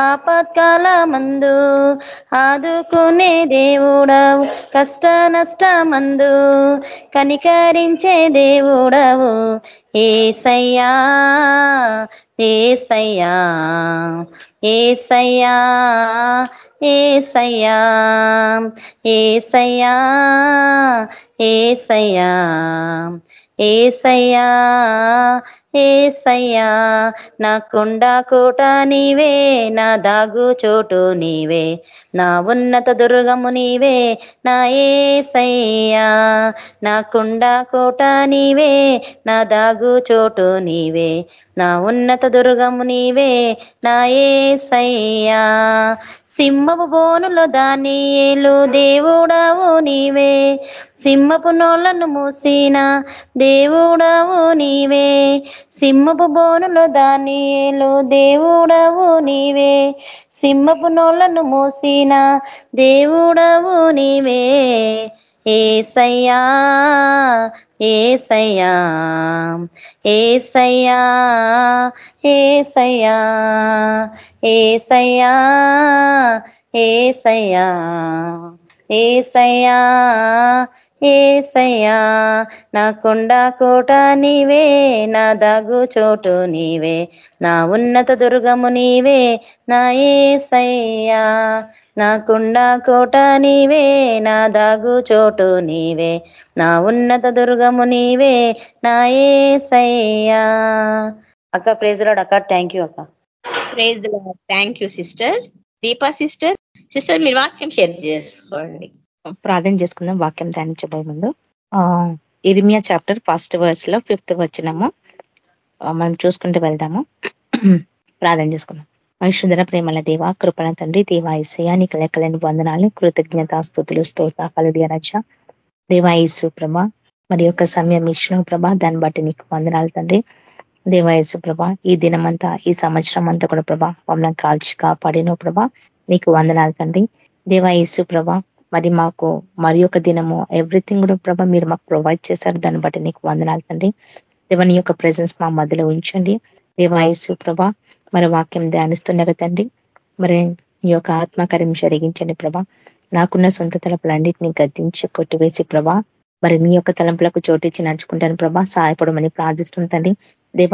ఆపత్కాల మందు ఆదుకునే దేవుడవు కష్ట నష్టమందు కనికరించే దేవుడవు. ఏసయ్యా ఏసయ్యా ఏసయ్యా ఏసయ్యా ఏసయ్యా ఏసయ్యా. ఏసయ్యా ఏసయ్యా నా కుండ కోట నీవే నా దాగు చోటు నీవే నా ఉన్నత దుర్గము నీవే నా ఏసయ్యా నా కుండ కోట నీవే నా దాగు చోటు నీవే నా ఉన్నత దుర్గము నీవే నా ఏసయ్యా. సింహపు బోనులో దానియేలు దేవుడవు నీవే. సింహపు నోళ్ళను మూసిన దేవుడవు నీవే. సింహపు బోనులో దానియేలు దేవుడవు నీవే. సింహపు నోళ్ళను మూసిన దేవుడవు నీవే. ఏసయ్యా ఏసయ్యా ఏసయ్యా ఏసయ్యా ఏసయ్యా ఏసయ్యా ఏసయ్యా ఏసయ్యా నా కొండ కోట నీవే నా దాగు చోటు నీవే నా ఉన్నత దుర్గము నీవే నా ఏసయ్యా నా కుండ కోట నీవే నా దాగు చోటు నీవే నా ఉన్నత దుర్గము నీవే నా ఏసయ్యా. అక్క ప్రేజ్ అక్క థ్యాంక్ యూ అక్క. Praise thank you sister Deepa sister sister మీరు వాక్యం షేర్ చేసుకోండి. ప్రార్థన చేసుకుందాం వాక్యం ధ్యానించబోయే ముందు ఇరిమియా చాప్టర్ ఫస్ట్ వర్స్లో ఫిఫ్త్ వచ్చినము మనం చూసుకుంటూ వెళ్దాము. ప్రార్థన చేసుకుందాం. మహిషుధర ప్రేమల దేవ కృపణ తండ్రి దేవాయసయ నీకు లెక్కలేని వందనాలు కృతజ్ఞత స్థుతులు స్తోతాకాలు రచ దేవాయసు ప్రభ మరి యొక్క సమయం ఇచ్చిన ప్రభ దాన్ని బట్టి నీకు వందనాలు తండ్రి. దేవాయసు ప్రభ ఈ దినమంతా ఈ సంవత్సరం అంతా కూడా ప్రభా మమ్మల్ని కాల్చి కాపాడినో ప్రభ నీకు వందనాలు తండ్రి. దేవాయసు ప్రభ మరి మాకు మరి యొక్క దినము ఎవ్రీథింగ్ కూడా ప్రభ మీరు మాకు ప్రొవైడ్ చేశారు. దాన్ని బట్టి నీకు వందనాలు తండ్రి. దేవని యొక్క ప్రజెన్స్ మా మధ్యలో ఉంచండి. దేవాయసు ప్రభ మరి వాక్యం ధ్యానిస్తుండగా తండ్రి మరి ఈ యొక్క ఆత్మకార్యం జరిగించండి ప్రభ. నాకున్న సొంత తలపులన్నింటినీ గద్దించి కొట్టివేసి ప్రభా మరి నీ యొక్క తలంపులకు చోటిచ్చి నడుచుకుంటాను ప్రభా. సహాయపడమని ప్రార్థిస్తుంటండి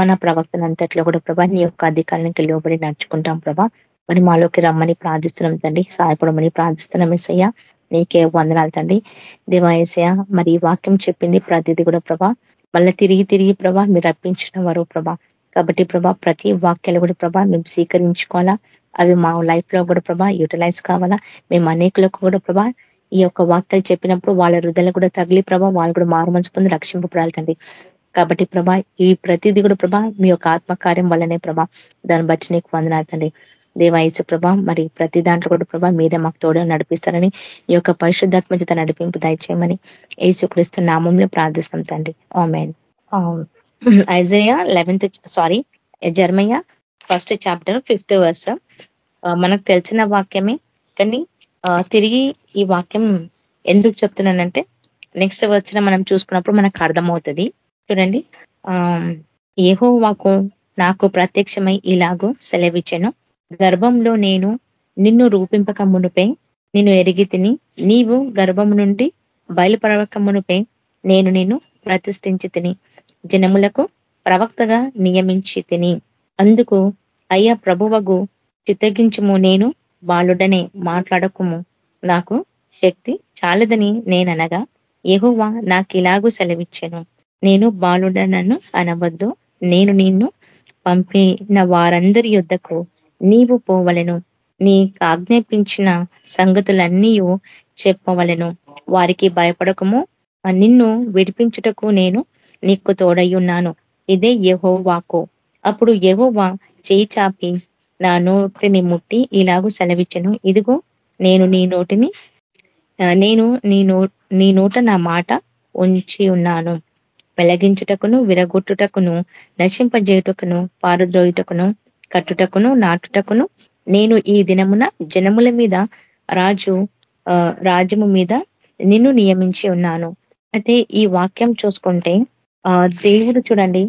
నా ప్రవక్తన అంతట్లో కూడా ప్రభా నీ యొక్క అధికారానికి లోబడి నడుచుకుంటాం ప్రభా. మరి మాలోకి రమ్మని ప్రార్థిస్తున్నాం తండ్రి. సహాయపడమని ప్రార్థిస్తున్నాం ఎస్సయ్య నీకే వందనాలు తండ్రి. దేవాయసయ మరి వాక్యం చెప్పింది ప్రతిది కూడా ప్రభా మళ్ళీ తిరిగి తిరిగి ప్రభా మీరు అర్పించిన వారు ప్రభా. కాబట్టి ప్రభా ప్రతి వాక్యాలు కూడా ప్రభా మేము స్వీకరించుకోవాలా? అవి మా లైఫ్లో కూడా ప్రభా యూటిలైజ్ కావాలా? మేము అనేకులకు కూడా ప్రభా ఈ యొక్క వాక్యాలు చెప్పినప్పుడు వాళ్ళ హృదయలు కూడా తగిలి ప్రభా వాళ్ళు కూడా మారు మంచి పొంది రక్షింపబడాలి కాబట్టి ప్రభా ఈ ప్రతిదీ కూడా ప్రభా మీ యొక్క ఆత్మకార్యం వల్లనే ప్రభా దాన్ని బట్టి నీకు వందనాలు తండ్రి. దేవాయసు ప్రభ మరి ప్రతి దాంట్లో కూడా ప్రభా మీరే మాకు తోడ నడిపిస్తారని ఈ యొక్క పరిశుద్ధాత్మ చేత నడిపింపు దయచేయమని ఏసుక్రీస్తు నామంలో ప్రార్థిస్తాం తండ్రి. Amen. Isaiah eleventh sorry Jeremiah first chapter fifth verse. మనకు తెలిసిన వాక్యమే కానీ తిరిగి ఈ వాక్యం ఎందుకు చెప్తున్నానంటే నెక్స్ట్ వచ్చిన మనం చూసుకున్నప్పుడు మనకు అర్థమవుతుంది. చూడండి ఏహో వాకు నాకు ప్రత్యక్షమై ఇలాగో సెలవిచ్చాను. గర్భంలో నేను నిన్ను రూపింపక మునుపే నిన్ను ఎరిగి నీవు గర్భం నుండి బయలుపరవక మునుపే నేను నిన్ను ప్రతిష్ఠించి తిని జనములకు ప్రవక్తగా నియమించి తిని. అందుకు అయ్యా ప్రభువగు చిత్తగించుము నేను బాలుడనే మాట్లాడకుము. నాకు శక్తి చాలదని నేననగా ఎహువా నాకిలాగూ సెలవిచ్చాను. నేను బాలుడనను అనవద్దు. నేను నిన్ను పంపిన వారందరి యుద్ధకు నీవు పోవలను. నీ ఆజ్ఞాపించిన సంగతులన్నీయు చెప్పవలను. వారికి భయపడకము. నిన్ను విడిపించుటకు నేను నీకు తోడయ్యున్నాను. ఇదే యహోవాకు. అప్పుడు యహోవా చేయి చాపి నా నోటిని ముట్టి ఇలాగూ సెలవిచ్చను. ఇదిగో నేను నీ నోటిని నేను నీ నో నీ నోట నా మాట ఉంచి ఉన్నాను వెలగించుటకును విరగొట్టుటకును నశింపజేయుటకును పారుద్రోయుటకును కట్టుటకును నాటుటకును. నేను ఈ దినమున జనముల మీద రాజు రాజ్యము మీద నిన్ను నియమించి ఉన్నాను. అయితే ఈ వాక్యం చూసుకుంటే దేవుడు చూడండి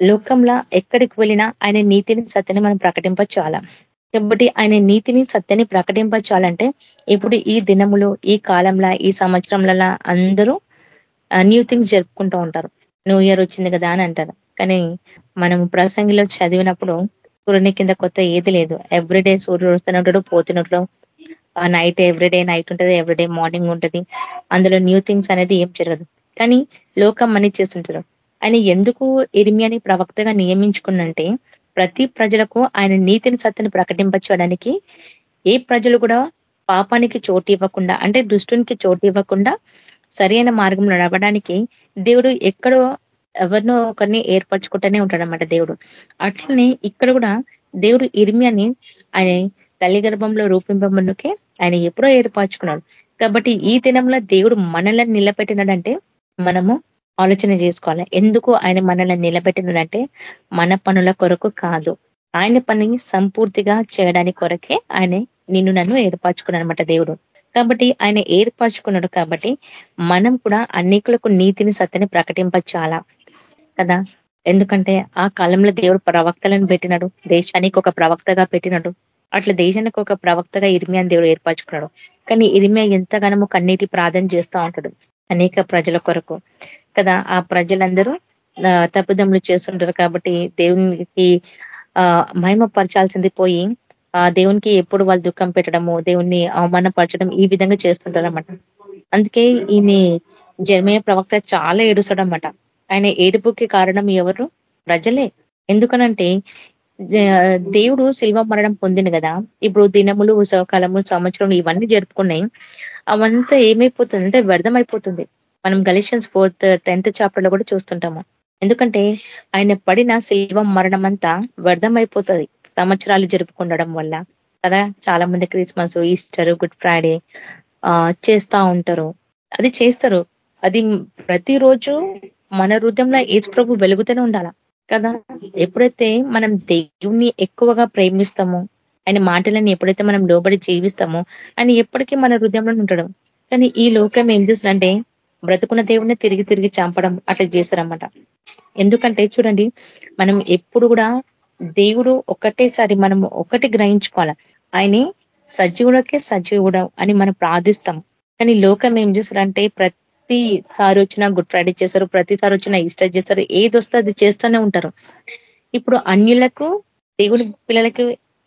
లోకంలో ఎక్కడికి వెళ్ళినా ఆయన నీతిని సత్యని మనం ప్రకటింపచాల కాబట్టి ఆయన నీతిని సత్యని ప్రకటించాలంటే ఇప్పుడు ఈ దినములు ఈ కాలంలో ఈ సంవత్సరంలో అందరూ న్యూ థింగ్స్ జరుపుకుంటూ ఉంటారు. న్యూ ఇయర్ వచ్చింది కదా అని అంటారు. కానీ మనం ప్రసంగిలో చదివినప్పుడు సూర్యుని కింద కొత్త ఏది లేదు. ఎవ్రీడే సూర్యుడు వస్తున్నట్టు పోతున్నట్లు. నైట్ ఎవ్రీడే నైట్ ఉంటుంది ఎవ్రీడే మార్నింగ్ ఉంటుంది. అందులో న్యూ థింగ్స్ అనేది ఏం జరగదు. కానీ లోకం మనీ చేస్తుంటారు. ఆయన ఎందుకు ఇరిమియాని ప్రవక్తగా నియమించుకున్నంటే ప్రతి ప్రజలకు ఆయన నీతిని సత్తుని ప్రకటింపచ్చడానికి ఏ ప్రజలు కూడా పాపానికి చోటు ఇవ్వకుండా అంటే దుష్టునికి చోటు ఇవ్వకుండా సరైన మార్గంలో నడవడానికి దేవుడు ఎక్కడో ఎవరినో ఒకరిని ఏర్పరచుకుంటూనే ఉంటాడనమాట దేవుడు. అట్లనే ఇక్కడ కూడా దేవుడు ఇర్మియాని ఆయన తల్లి గర్భంలో రూపింపమునకే ఆయన ఎప్పుడో ఏర్పరచుకున్నాడు. కాబట్టి ఈ దినంలో దేవుడు మనల్ని నిలబెట్టినాడంటే మనము ఆలోచన చేసుకోవాలి. ఎందుకు ఆయన మనల్ని నిలబెట్టినాడంటే మన పనుల కొరకు కాదు. ఆయన పనిని సంపూర్తిగా చేయడానికి కొరకే ఆయన నిన్ను నన్ను ఏర్పరచుకున్నాడనమాట దేవుడు. కాబట్టి ఆయన ఏర్పరచుకున్నాడు కాబట్టి మనం కూడా అనేకులకు నీతిని సత్యని ప్రకటింపచాలా కదా? ఎందుకంటే ఆ కాలంలో దేవుడు ప్రవక్తలను పెట్టినాడు. దేశానికి ఒక ప్రవక్తగా పెట్టినాడు. అట్లా దేశానికి ఒక ప్రవక్తగా ఇరిమియాని దేవుడు ఏర్పరచుకున్నాడు. కానీ ఇరిమియా ఎంతగానో కన్నీటి ప్రార్థన చేస్తూ ఉంటాడు అనేక ప్రజల కొరకు. కదా? ఆ ప్రజలందరూ తప్పిదములు చేస్తుంటారు కాబట్టి దేవునికి ఆ మహిమపరచాల్సింది పోయి ఆ దేవునికి ఎప్పుడు వాళ్ళు దుఃఖం పెట్టడము దేవుణ్ణి అవమానపరచడం ఈ విధంగా చేస్తుంటారనమాట అందుకే ఈయన జర్మయ ప్రవక్త చాలా ఏడుస్తాడనమాట ఆయన ఏడుపుకి కారణం ఎవరు? ప్రజలే. ఎందుకనంటే దేవుడు శిల్వ మరణం పొందిన కదా. ఇప్పుడు దినములు ఉత్సవకాలము సంవత్సరం ఇవన్నీ జరుపుకున్నాయి. అవంతా ఏమైపోతుంది అంటే వ్యర్థం అయిపోతుంది మనం గలిషన్స్ ఫోర్త్ టెన్త్ చాప్టర్లో కూడా చూస్తుంటాము. ఎందుకంటే ఆయన పడిన శిల్వ మరణం అంతా వ్యర్థం అయిపోతుంది సంవత్సరాలు జరుపుకుండడం వల్ల. కదా చాలా మంది క్రిస్మస్ ఈస్టర్ గుడ్ ఫ్రైడే చేస్తా ఉంటారు. అది చేస్తారు. అది ప్రతిరోజు మన హృదయంలో ఏజ్ ప్రభు వెలుగుతూనే ఉండాల? కదా? ఎప్పుడైతే మనం దేవుణ్ణి ఎక్కువగా ప్రేమిస్తామో ఆయన మాటలని ఎప్పుడైతే మనం లోబడి జీవిస్తామో ఆయన ఎప్పటికీ మన హృదయంలో ఉంటాడు. కానీ ఈ లోకం ఏం చేస్తుందంటే బ్రతుకున్న దేవుణ్ణి తిరిగి తిరిగి చంపడం అట్లా చేశారన్నమాట ఎందుకంటే చూడండి మనం ఎప్పుడు కూడా దేవుడు ఒకటేసారి మనం ఒకటి గ్రహించుకోవాలి? ఆయనే సజీవుడకే సజీవుడు అని మనం ప్రార్థిస్తాం. కానీ లోకం ఏం చేస్తారంటే ప్రతి ప్రతిసారి వచ్చినా గుడ్ ఫ్రైడే చేస్తారు ప్రతిసారి వచ్చినా ఈస్టర్ చేస్తారు ఏది వస్తే అది చేస్తూనే ఉంటారు. ఇప్పుడు అన్యులకు దేవుడి పిల్లలకి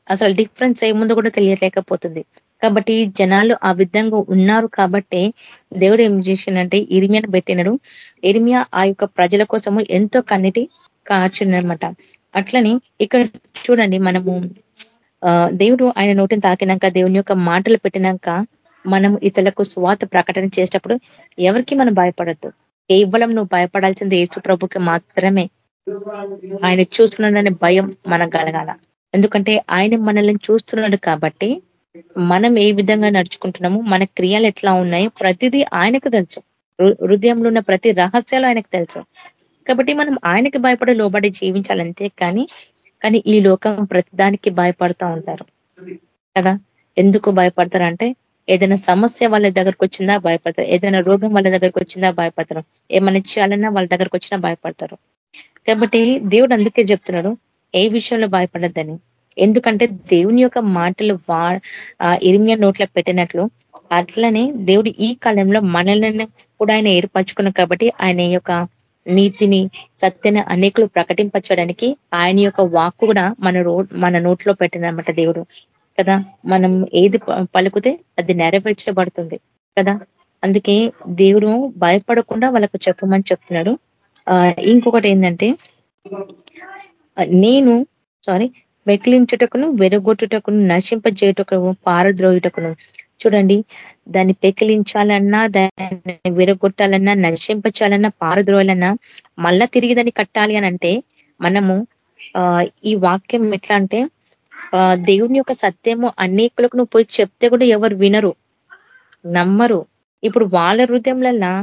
అసలు డిఫరెన్స్ ఏముందో కూడా తెలియలేకపోతుంది. కాబట్టి జనాలు ఆ విధంగా ఉన్నారు కాబట్టి దేవుడు ఏం చేసిండంటే ఇరిమియాను పెట్టినడు. ఇరిమియా ఆ యొక్క ప్రజల కోసము ఎంతో కన్నిటి కాచున్నమాట అట్లని ఇక్కడ చూడండి మనము దేవుడు ఆయన నోటిని తాకినాక దేవుని యొక్క మాటలు పెట్టినాక మనం ఇతరులకు స్వాత ప్రకటన చేసేటప్పుడు ఎవరికి మనం భయపడద్దు. కేవలం నువ్వు భయపడాల్సింది యేసు ప్రభుకి మాత్రమే. ఆయన చూస్తున్నాడనే భయం మనకు కలగాల. ఎందుకంటే ఆయన మనల్ని చూస్తున్నాడు కాబట్టి మనం ఏ విధంగా నడుచుకుంటున్నాము మన క్రియలు ఎట్లా ఉన్నాయి ప్రతిదీ ఆయనకు తెలుసు. హృదయంలో ఉన్న ప్రతి రహస్యాలు ఆయనకు తెలుసు. కాబట్టి మనం ఆయనకి భయపడి లోబడి జీవించాలంతే కానీ కానీ ఈ లోకం ప్రతిదానికి భయపడతా ఉంటారు. కదా? ఎందుకు భయపడతారంటే ఏదైనా సమస్య వాళ్ళ దగ్గరకు వచ్చిందా భయపడతారు. ఏదైనా రోగం వాళ్ళ దగ్గరకు వచ్చిందా భయపడతారు. ఏమైనా చేయాలన్నా వాళ్ళ దగ్గరకు వచ్చినా భయపడతారు. కాబట్టి దేవుడు అందుకే చెప్తున్నాడు ఏ విషయంలో భయపడద్దని. ఎందుకంటే దేవుని యొక్క మాటలు వా ఇరిమియ నోట్లో పెట్టినట్లు అట్లనే దేవుడు ఈ కాలంలో మనల్ని కూడా ఆయన ఏర్పరచుకున్నాడు కాబట్టి ఆయన యొక్క నీతిని సత్యని అనేకులు ప్రకటింపచ్చడానికి ఆయన యొక్క వాక్కు కూడా మన మన నోట్లో పెట్టినమాట దేవుడు. కదా? మనం ఏది పలుకుతే అది నెరవేర్చబడుతుంది కదా? అందుకే దేవుడు భయపడకుండా వాళ్ళకు చెప్పమని చెప్తున్నాడు. ఇంకొకటి ఏంటంటే నేను సారీ పెకిలించుటకును వెరగొట్టుటకును నశింపజేయుటకు పారద్రోయుటకును. చూడండి దాన్ని పెకిలించాలన్నా దాన్ని విరగొట్టాలన్నా నశింపచాలన్నా పారద్రోయాలన్నా మళ్ళా తిరిగి దాన్ని కట్టాలి అని అంటే మనము ఈ వాక్యం ఎట్లా అంటే దేవుని యొక్క సత్యము అనేకులకు నువ్వు పోయి చెప్తే కూడా ఎవరు వినరు నమ్మరు. ఇప్పుడు వాళ్ళ హృదయంలల్లా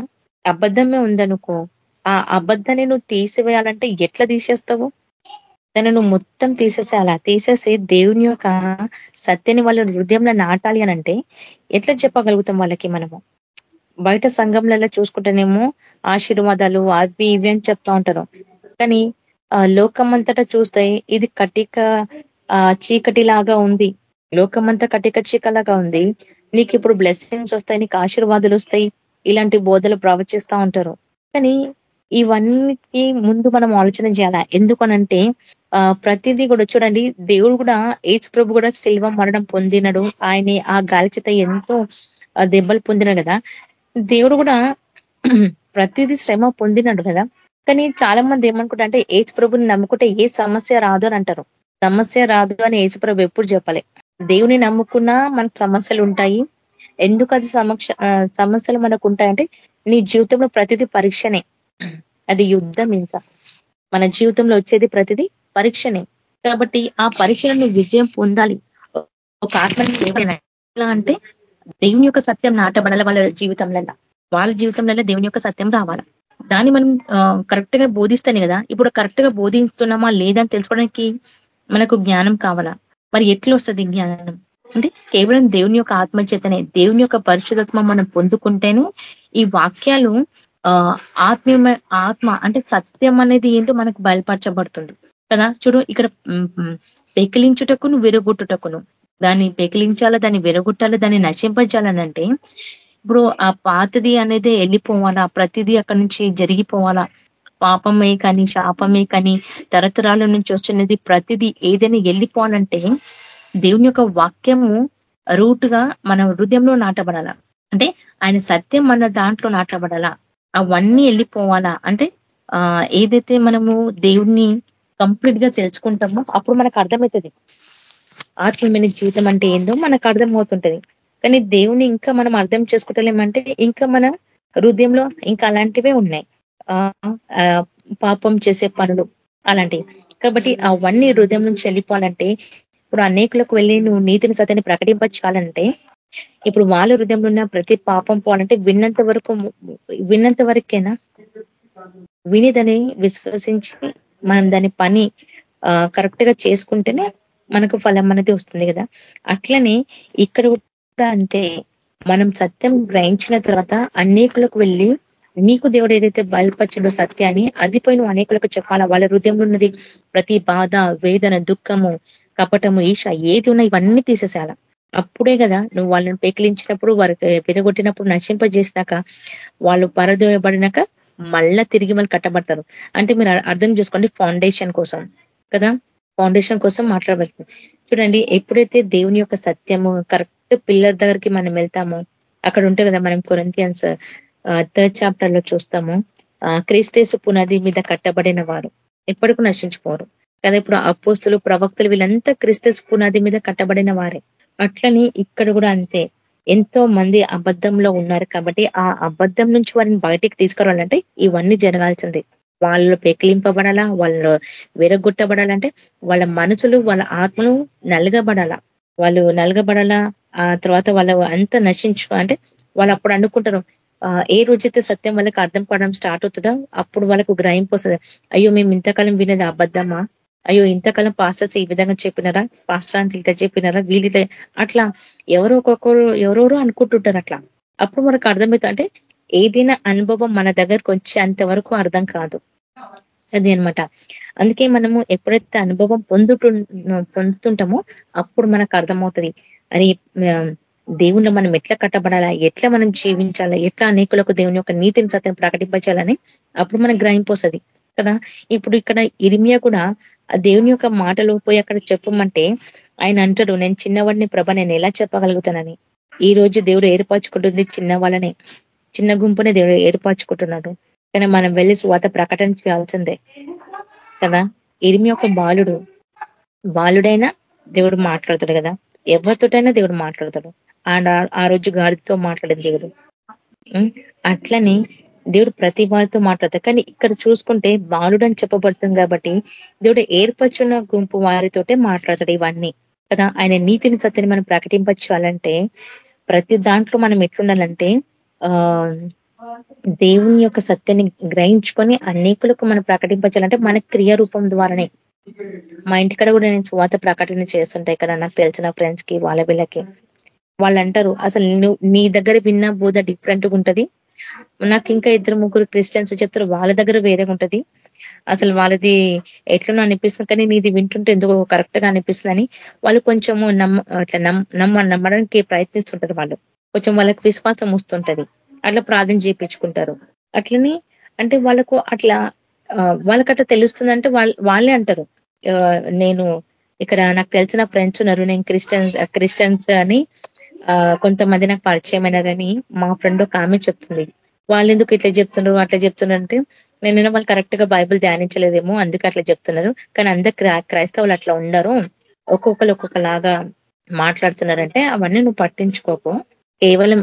అబద్ధమే ఉందనుకో ఆ అబద్ధాన్ని నువ్వు తీసివేయాలంటే ఎట్లా తీసేస్తావు? దాన్ని నువ్వు మొత్తం తీసేసేయాలా? తీసేసి దేవుని యొక్క సత్యని వాళ్ళ హృదయంలో నాటాలి అనంటే ఎట్లా చెప్పగలుగుతాం వాళ్ళకి మనము? బయట సంఘంలలో చూసుకుంటేనేమో ఆశీర్వాదాలు అవి ఇవి అని చెప్తా ఉంటారు. కానీ లోకం అంతటా చూస్తే ఇది కటిక చీకటి లాగా ఉంది. లోకమంతా కటికచ్చికలాగా ఉంది. నీకు ఇప్పుడు బ్లెస్సింగ్స్ వస్తాయి నీకు ఆశీర్వాదాలు వస్తాయి. ఇలాంటి బోధలు ప్రవచిస్తూ ఉంటారు. కానీ ఇవన్నీ ముందు మనం ఆలోచన చేయాలా? ఎందుకనంటే ప్రతిదీ కూడా చూడండి దేవుడు కూడా ఏజ్ ప్రభు కూడా శిల్వ మరణం పొందినడు. ఆయన ఆ గాలిచిత ఎంతో దెబ్బలు పొందినాడు కదా. దేవుడు కూడా ప్రతిదీ శ్రమ పొందినాడు కదా. కానీ చాలా మంది ఏమనుకుంటా అంటే ఏజ్ ప్రభుని నమ్ముకుంటే ఏ సమస్య రాదు అని అంటారు. సమస్య రాదు అని యేసుప్రభు ఎప్పుడు చెప్పలే. దేవుని నమ్ముకున్నా మనకు సమస్యలు ఉంటాయి ఎందుకు అది సమక్ష సమస్యలు మనకు ఉంటాయంటే నీ జీవితంలో ప్రతిదీ పరీక్షనే. అది యుద్ధం ఇంకా. మన జీవితంలో వచ్చేది ప్రతిదీ పరీక్షనే. కాబట్టి ఆ పరీక్షలో నువ్వు విజయం పొందాలి. ఒక ఆత్మని ఎలా అంటే దేవుని యొక్క సత్యం నాటబడాలి వాళ్ళ జీవితంలో వాళ్ళ జీవితంలో దేవుని యొక్క సత్యం రావాలి. దాన్ని మనం కరెక్ట్గా బోధిస్తేనే కదా ఇప్పుడు కరెక్ట్గా బోధిస్తున్నామా లేదని తెలుసుకోవడానికి మనకు జ్ఞానం కావాలా? మరి ఎట్లా వస్తుంది జ్ఞానం? అంటే కేవలం దేవుని యొక్క ఆత్మచేతనే దేవుని యొక్క పరిశుధత్వం మనం పొందుకుంటేనే ఈ వాక్యాలు ఆత్మీయ ఆత్మ అంటే సత్యం అనేది ఏంటో మనకు బయలుపరచబడుతుంది. కదా? చూడు ఇక్కడ పెకిలించుటకును విరగొట్టుటకును. దాన్ని పెకిలించాలా దాన్ని విరగొట్టాలా దాన్ని నశింపజాలనంటే ఇప్పుడు ఆ పాతది అనేది వెళ్ళిపోవాలా ప్రతిదీ అక్కడి నుంచి జరిగిపోవాలా. పాపమే కానీ శాపమే కానీ తరతరాల నుంచి వస్తున్నది ప్రతిదీ ఏదైనా వెళ్ళిపోవాలంటే దేవుని యొక్క వాక్యము రూట్గా మన హృదయంలో నాటబడాల. అంటే ఆయన సత్యం మన దాంట్లో నాటబడాలా. అవన్నీ వెళ్ళిపోవాలా అంటే ఏదైతే మనము దేవుణ్ణి కంప్లీట్గా తెలుసుకుంటామో అప్పుడు మనకు అర్థమవుతుంది ఆత్మీయమైన జీవితం అంటే ఏందో మనకు అర్థమవుతుంటది. కానీ దేవుని ఇంకా మనం అర్థం చేసుకుంటలేమంటే ఇంకా మన హృదయంలో ఇంకా అలాంటివే ఉన్నాయి. పాపం చేసే పనులు అలాంటివి. కాబట్టి అవన్నీ హృదయం నుంచి వెళ్ళిపోవాలంటే ఇప్పుడు అనేకులకు వెళ్ళి నువ్వు నీతిని సత్యాన్ని ప్రకటించాలంటే ఇప్పుడు వాళ్ళ హృదయంలో ఉన్న ప్రతి పాపం పోవాలంటే విన్నంత వరకు విన్నంత వరకేనా? విని దాన్ని విశ్వసించి మనం దాని పని కరెక్ట్గా చేసుకుంటేనే మనకు ఫలం అనేది వస్తుంది కదా. అట్లనే ఇక్కడ కూడా అంతే. మనం సత్యం గ్రహించిన తర్వాత అనేకులకు వెళ్ళి నీకు దేవుడు ఏదైతే బయలుపరచడో సత్యాన్ని అది పోయి నువ్వు అనేకులకు చెప్పాలా? వాళ్ళ హృదయంలో ఉన్నది ప్రతి బాధ వేదన దుఃఖము కపటము ఈష ఏది ఉన్నా ఇవన్నీ తీసేసాలా అప్పుడే కదా నువ్వు వాళ్ళని పెకిలించినప్పుడు వారికి విరగొట్టినప్పుడు నశింపజేసినాక వాళ్ళు పరదోయబడినాక మళ్ళా తిరిగి మళ్ళీ కట్టబడతారు. అంటే మీరు అర్థం చేసుకోండి ఫౌండేషన్ కోసం కదా? ఫౌండేషన్ కోసం మాట్లాడబడుతుంది చూడండి ఎప్పుడైతే దేవుని యొక్క సత్యము కరెక్ట్ పిల్లర్ దగ్గరికి మనం వెళ్తామో అక్కడ ఉంటే కదా మనం కొరంతియన్స్ థర్డ్ చాప్టర్లో చూస్తాము. క్రీస్తేసు పునాది మీద కట్టబడిన వారు ఎప్పటికూ నశించుకోరు కదా ఇప్పుడు అపోస్తులు ప్రవక్తలు వీళ్ళంతా క్రిస్తస్ పునాది మీద కట్టబడిన వారే. అట్లని ఇక్కడ కూడా అంతే. ఎంతో మంది అబద్ధంలో ఉన్నారు కాబట్టి ఆ అబద్ధం నుంచి వారిని బయటికి తీసుకురావాలంటే ఇవన్నీ జరగాల్సింది. వాళ్ళు పెకిలింపబడాలా వాళ్ళు విరగొట్టబడాలంటే వాళ్ళ మనసులు వాళ్ళ ఆత్మలు నలగబడాలా. వాళ్ళు నలగబడాలా ఆ తర్వాత వాళ్ళు అంత నశించు అంటే వాళ్ళు అప్పుడు అనుకుంటారు ఏ రోజైతే సత్యం వాళ్ళకి అర్థం పడడం స్టార్ట్ అవుతుందో అప్పుడు వాళ్ళకు గ్రహింపు వస్తుంది. అయ్యో మేము ఇంతకాలం వినేది అబద్ధమా? అయ్యో ఇంతకాలం పాస్టర్స్ ఈ విధంగా చెప్పినారా? పాస్టర్ అంటే ఇట్లా చెప్పినారా? వీళ్ళ అట్లా ఎవరో ఒక్కొక్కరు ఎవరెవరో అనుకుంటుంటారు అట్లా. అప్పుడు మనకు అర్థమవుతుంది. అంటే ఏదైనా అనుభవం మన దగ్గరకు వచ్చేంత అంతవరకు అర్థం కాదు. అది అనమాట అందుకే మనము ఎప్పుడైతే అనుభవం పొందుతు పొందుతుంటామో అప్పుడు మనకు అర్థమవుతుంది. అని దేవుణ్ణి మనం ఎట్లా కట్టబడాలా? ఎట్లా మనం జీవించాలా? ఎట్లా అనేకులకు దేవుని యొక్క నీతిని సత్యం ప్రకటించాలని అప్పుడు మనకు గ్రహింపోస్తుంది కదా? ఇప్పుడు ఇక్కడ ఇరిమియా కూడా ఆ దేవుని యొక్క మాటలు పోయి అక్కడ చెప్పమంటే ఆయన అంటాడు నేను చిన్నవాడిని ప్రభ నేను ఎలా చెప్పగలుగుతానని? ఈ రోజు దేవుడు ఏర్పరచుకుంటుంది చిన్న వాళ్ళనే చిన్న గుంపునే దేవుడు ఏర్పరచుకుంటున్నాడు. కానీ మనం వెళ్ళి స్వాత ప్రకటన చేయాల్సిందే కదా? ఇరిమి ఒక బాలుడు బాలుడైనా దేవుడు మాట్లాడతాడు కదా? ఎవరితోటైనా దేవుడు మాట్లాడతాడు. ఆ రోజు గాడితో మాట్లాడింది దేవుడు అట్లనే దేవుడు ప్రతి వారితో మాట్లాడతాడు. కానీ ఇక్కడ చూసుకుంటే బాలుడు అని చెప్పబడుతుంది కాబట్టి దేవుడు ఏర్పరచున్న గుంపు వారితోటే మాట్లాడతాడు ఇవన్నీ. కదా ఆయన నీతిని సత్యని మనం ప్రకటింపచ్చాలంటే ప్రతి దాంట్లో మనం ఎట్లుండాలంటే ఆ దేవుని యొక్క సత్యాన్ని గ్రహించుకొని అనేకులకు మనం ప్రకటించాలంటే మన క్రియ రూపం ద్వారానే. మా ఇంటికాడ కూడా నేను సువాత ప్రకటన చేస్తుంటా ఇక్కడ నాకు తెలిసిన ఫ్రెండ్స్కి వాళ్ళ వీళ్ళకి. వాళ్ళు అంటారు అసలు నీ దగ్గర విన్న బోధ డిఫరెంట్గా ఉంటది. నాకు ఇంకా ఇద్దరు ముగ్గురు క్రిస్టియన్స్ చెప్తారు వాళ్ళ దగ్గర వేరే ఉంటది. అసలు వాళ్ళది ఎట్లనో అనిపిస్తుంది కానీ నీది వింటుంటే ఎందుకో కరెక్ట్గా అనిపిస్తుందని వాళ్ళు కొంచెము నమ్మ అట్లా నమ్మ నమ్మడానికి ప్రయత్నిస్తుంటారు వాళ్ళు. కొంచెం వాళ్ళకి విశ్వాసం వస్తుంటది. అట్లా ప్రార్థన చేయించుకుంటారు. అట్లని అంటే వాళ్ళకు అట్లా వాళ్ళకి అట్లా తెలుస్తుందంటే వాళ్ళే అంటారు. నేను ఇక్కడ నాకు తెలిసిన ఫ్రెండ్స్ ఉన్నారు. నేను క్రిస్టియన్స్ క్రిస్టియన్స్ అని కొంతమంది నాకు పరిచయమైనదని మా ఫ్రెండ్ ఒక ఆమె చెప్తుంది. వాళ్ళు ఎందుకు ఇట్లా చెప్తున్నారు అట్లా చెప్తున్నారు అంటే నేను వాళ్ళు కరెక్ట్గా బైబుల్ ధ్యానించలేదేమో అందుకే అట్లా చెప్తున్నారు. కానీ అందరు క్రైస్తవులు అట్లా ఉండరు. ఒక్కొక్కరు ఒక్కొక్కలాగా మాట్లాడుతున్నారంటే అవన్నీ నువ్వు పట్టించుకోకు. కేవలం